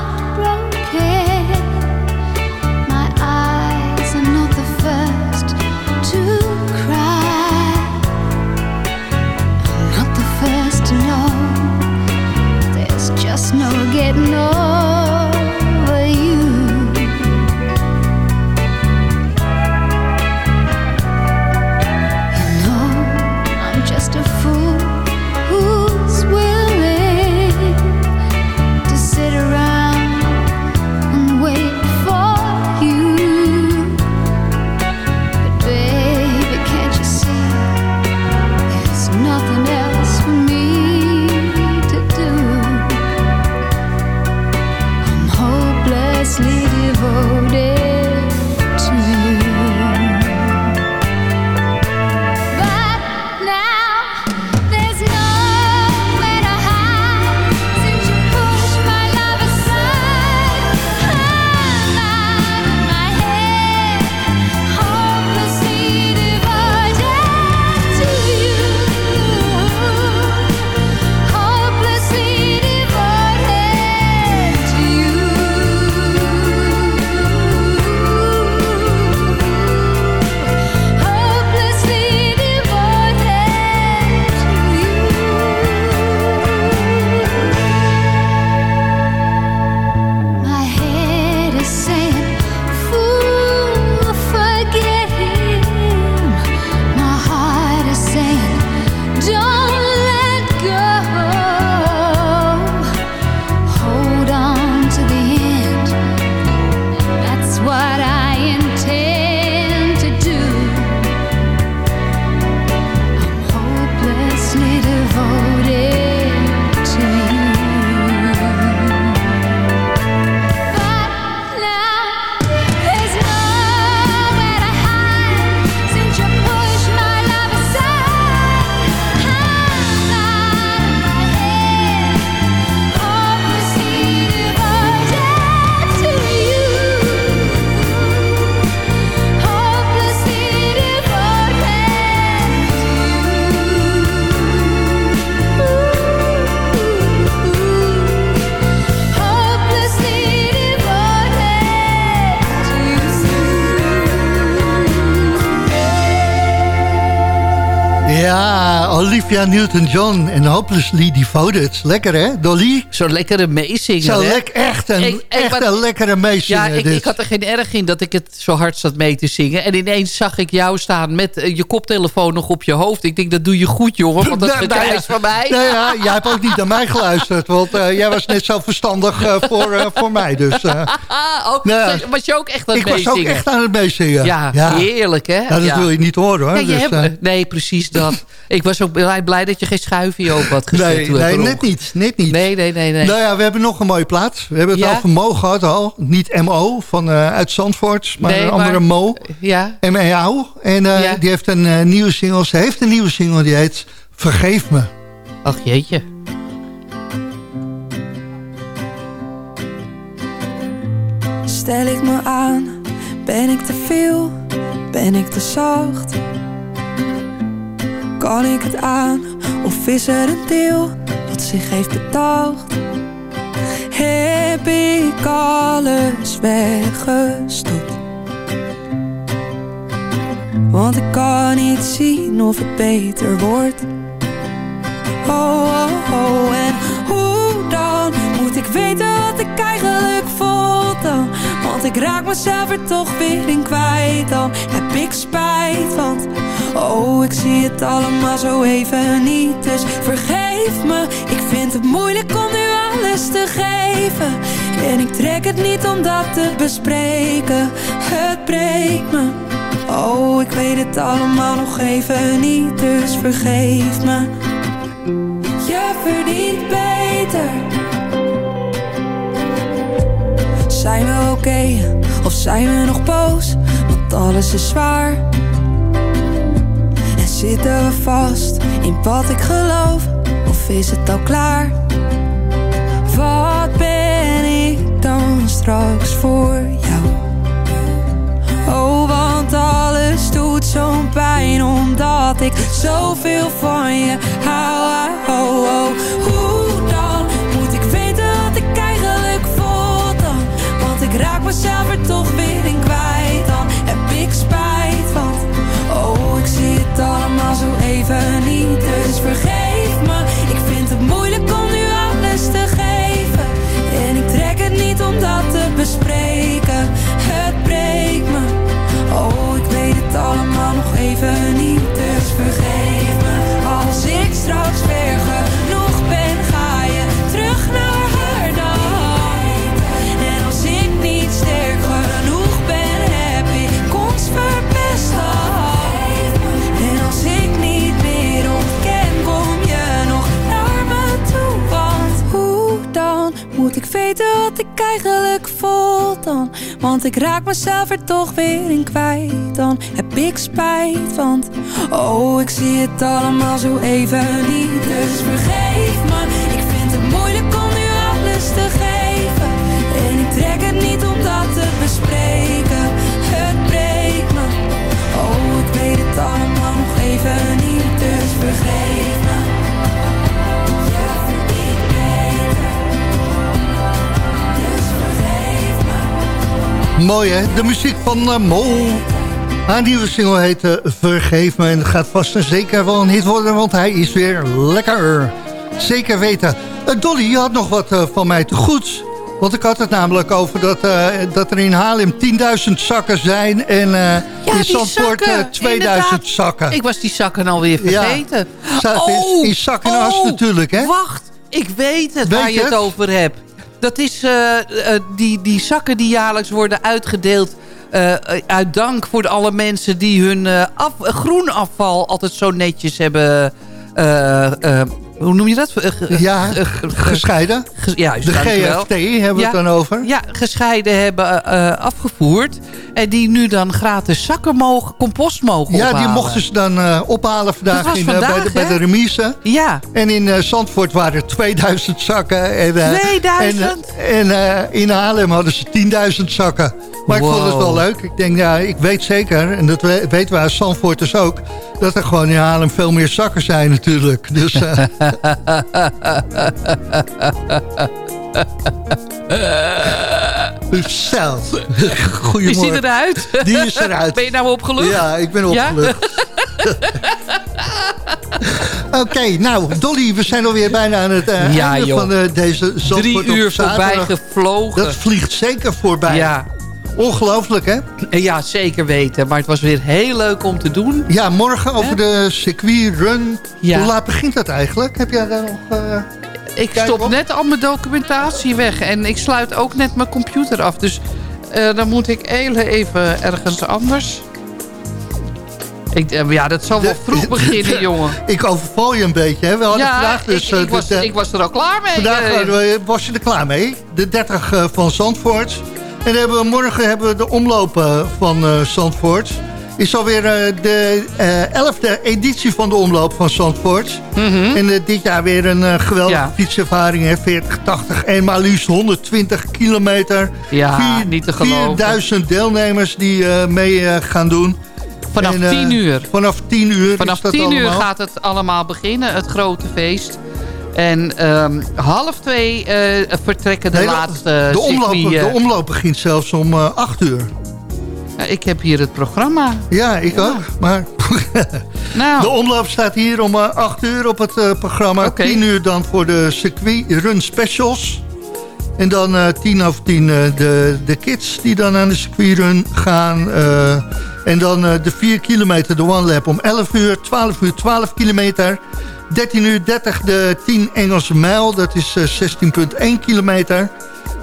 Olivia Newton-John en Hopelessly Devoted. Lekker hè, Dolly? Zo'n lekkere meezinger, Zo lek, echt een, Ik- ik- echt een lekkere Ja, meezinger. ik, ik had er geen erg in dat ik het zo hard zat mee te zingen. En ineens zag ik jou staan met eh, je koptelefoon nog op je hoofd. Ik denk, dat doe je goed, jongen. Want dat Nou, nou ja. van mij. Nou ja, jij hebt ook niet naar mij geluisterd. Want eh, jij was net zo verstandig eh, voor, voor mij. Dus ook, Nou, was je ook echt aan het ik was ook meezingen? echt aan het meezingen. Ja, heerlijk, hè? Ja, dat wil je niet horen hoor. Ja, je Dus, hebt- nee, precies dat. ik was ook blij, blij dat je geen schuifje op had gezet. nee, nee net niet. Net niet. Nee, nee, nee. nee. Nou ja, we hebben nog een mooie plaats. We hebben het Ja? over Mo gehad al. Niet MO van, eh, uit Zandvoort, maar Nee, een andere maar- Mo. Ja, M.E.A.U. En eh, Ja. die heeft een eh, nieuwe single. Ze heeft een nieuwe single die heet Vergeef me. ach jeetje. Stel ik me aan, ben ik te veel, ben ik te zacht? Kan ik het aan, of is er een deel dat zich heeft bedacht? Heb ik alles weggestopt? Want ik kan niet zien of het beter wordt. Oh, Ik raak mezelf er toch weer in kwijt. Dan Heb ik spijt, want Oh, ik zie het allemaal zo even niet. Dus vergeef me Ik vind het moeilijk om nu alles te geven. En ik trek het niet om dat te bespreken. Het breekt me. Oh, ik weet het allemaal nog even niet. Dus vergeef me Zijn we oké of zijn we nog boos? Want alles is zwaar. En zitten we vast in wat ik geloof? Of is het al klaar? Wat ben ik dan straks voor jou? Oh, want alles doet zo'n pijn omdat ik zoveel van je hou. Oh, oh. Hoe raak mezelf er toch weer in kwijt dan heb ik spijt, want oh, ik zie het allemaal zo even niet. Dus vergeef me, ik vind het moeilijk om nu alles te geven. En ik trek het niet om dat te bespreken. Het breekt me, oh, ik weet het allemaal nog even niet. Eigenlijk voel dan? Want ik raak mezelf er toch weer in kwijt. Dan heb ik spijt, want oh, ik zie het allemaal zo even niet. Dus vergeef me, ik vind het moeilijk om nu alles te geven. En ik trek het niet om dat te bespreken. Het breekt me. Oh, ik weet het allemaal nog even niet. Dus vergeef Mooi hè, de muziek van eh, Mo. Haar nieuwe single heet eh, Vergeef me. En het gaat vast en zeker wel een hit worden, want hij is weer lekker. Zeker weten. Eh, Dolly, je had nog wat van mij te goed. Want ik had het namelijk over dat, dat er in Haarlem 10.000 zakken zijn. En eh, in Zandvoort eh, zakken, 2000 inderdaad. zakken. Ik was die zakken alweer Ja. vergeten. Za- in- in zak en as natuurlijk, hè? Wacht, ik weet het Weet waar je je het het? over hebt. Dat is eh, eh, die, die zakken die jaarlijks worden uitgedeeld... eh, uit dank voor alle mensen die hun af, groenafval altijd zo netjes hebben... eh, hoe noem je dat? Eh, Ja, ge- gescheiden. ge- juist, De. GFT hebben we Ja, het dan over. Ja, gescheiden hebben eh, afgevoerd. En die nu dan gratis zakken mogen, compost mogen Ja, die mochten ze dan eh, ophalen vandaag, in, eh, bij, de, bij de remise. Ja. En in eh, Zandvoort waren er 2000 zakken. En, eh, 2000? En, en eh, in Haarlem hadden ze 10.000 zakken. Maar ik vond het wel leuk. Ik denk, ja, ik weet zeker, en dat we- weten we uit Zandvoort dus ook... dat er gewoon in Haarlem veel meer zakken zijn natuurlijk. Dus, zelf. Die Goedemorgen. ziet eruit. Die is eruit. Ben je nou opgelucht? Ja, ik ben Ja? opgelucht. Oké, nou, Dolly, we zijn alweer bijna aan het eh, Ja, einde joh. van eh, deze Zandvoort Drie uur voorbij gevlogen. Dat vliegt zeker voorbij. Ja. Ongelooflijk, hè? Ja, zeker weten. Maar het was weer heel leuk om te doen. Ja, morgen over de circuit run. Ja. Hoe laat begint dat eigenlijk? Heb jij daar nog... eh, Ik stop op. net al mijn documentatie weg. En ik sluit ook net mijn computer af. Dus eh, dan moet ik heel even ergens anders. Ik, eh, ja, dat zal wel vroeg beginnen, jongen. Ik overval je een beetje, hè? We hadden Ja, vandaag dus... ik, ik, was, de- ik was er al klaar mee. Vandaag was je er klaar mee. De 30 eh, van Zandvoort. En dan hebben we, morgen hebben we de omloop eh, van eh, Zandvoort. Is alweer eh, de eh 11e editie van de omloop van Zandvoort. En eh, dit jaar weer een geweldige Mhm. Ja. fietservaring. Hè? 40, 80 en maar liefst 120 kilometer. Ja, niet te geloven. 4000 deelnemers die mee gaan doen. Vanaf En, eh, 10 uur. Vanaf 10 uur Vanaf is dat 10 uur allemaal. gaat het allemaal beginnen, het grote feest. En ehm, half twee eh, vertrekken de Nee, laatste de, omloop, circuit, eh. de omloop begint zelfs om eh 8 uur. Ja, ik heb hier het programma. Ja, ik ook. Maar Nou, de omloop staat hier om 8 uur op het programma. Oké. 10 uur dan voor de circuit run specials. En dan 10 over 10 eh, de, de kids die dan aan de circuitrun gaan. eh, en dan de 4 kilometer, de one lap om 11 uur. 12 uur 12 kilometer. 13 uur 30 de 10 Engelse mijl. Dat is eh, 16,1 kilometer.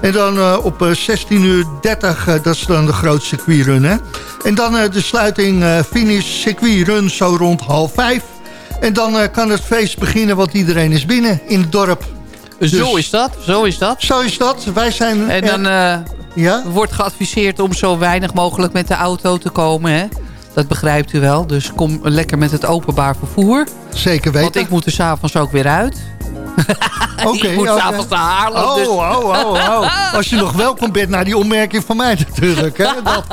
En dan eh, op eh, 16 uur 30, eh, dat is dan de grootste circuitrun. Hè? En dan eh, de sluiting eh, finish circuitrun zo rond half vijf. En dan eh, kan het feest beginnen, want iedereen is binnen in het dorp. zo dus- is dat, zo is dat. Zo is dat. Wij zijn... En dan eh, eh, ja? wordt geadviseerd om zo weinig mogelijk met de auto te komen. Hè? Dat begrijpt u wel. Dus kom lekker met het openbaar vervoer. Zeker Want weten. ik moet er s'avonds ook weer uit. Oké, ik moet oké. s'avonds naar Haarlem. Oh, dus... oh, oh, oh. Als je nog welkom bent naar die opmerking van mij natuurlijk. Hè? Dat,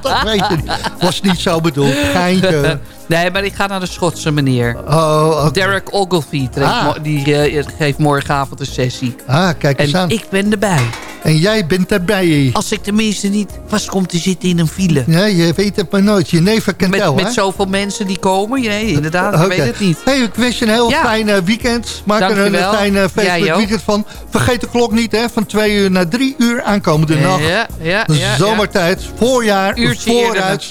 dat weet je niet. Was niet zo bedoeld. Geintje. Nee, maar ik ga naar de Schotse meneer. Oh. Derek Ogilvie. Ah. mo- Die eh, geeft morgenavond een sessie. Ah, kijk eens En aan. ik ben erbij. En jij bent erbij. Als ik tenminste niet vast kom te zitten in een file. Ja, je weet het maar nooit. Je never kan Met, hè? met zoveel mensen die komen. Nee, inderdaad, ik weet het niet. Hey, ik wens je een heel Ja. fijn weekend. Maak er een fijn eh, Jij feestelijk ook. weekend van. Vergeet de klok niet, hè? Van twee uur naar drie uur aankomende nacht. Ja, ja, De ja, Zomertijd, voorjaar, Uurtje eerder vooruit.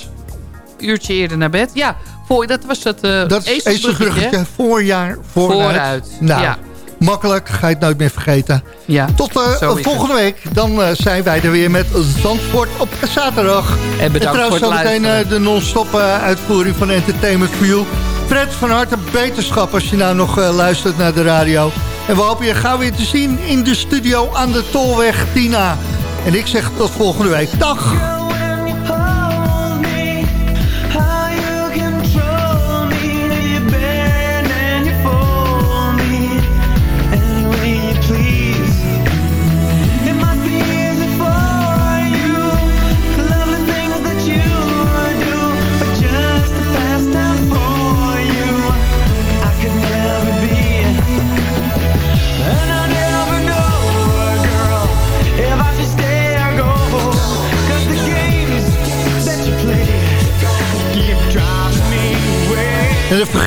ja. Uurtje eerder naar bed. Ja, voor, dat was het uh, Dat is. Voorjaar, vooruit. Vooruit, Nou, ja. Makkelijk. Ga je het nooit meer vergeten. Ja, Tot is volgende week. Dan eh, zijn wij er weer met Zandvoort op zaterdag. En bedankt trouwens voor het eh, de non-stop uitvoering van Entertainment for You. Fred, van harte beterschap als je nou nog luistert naar de radio. En we hopen je gauw weer te zien in de studio aan de Tolweg Tina. En ik zeg tot volgende week. Dag!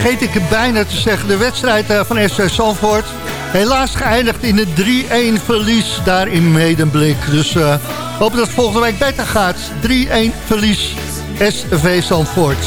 Vergeet ik bijna te zeggen. De wedstrijd eh, van SC Zandvoort. Helaas geëindigd in een 3-1 verlies daar in Medemblik. Dus eh hopen dat het volgende week beter gaat. 3-1 verlies SV Zandvoort.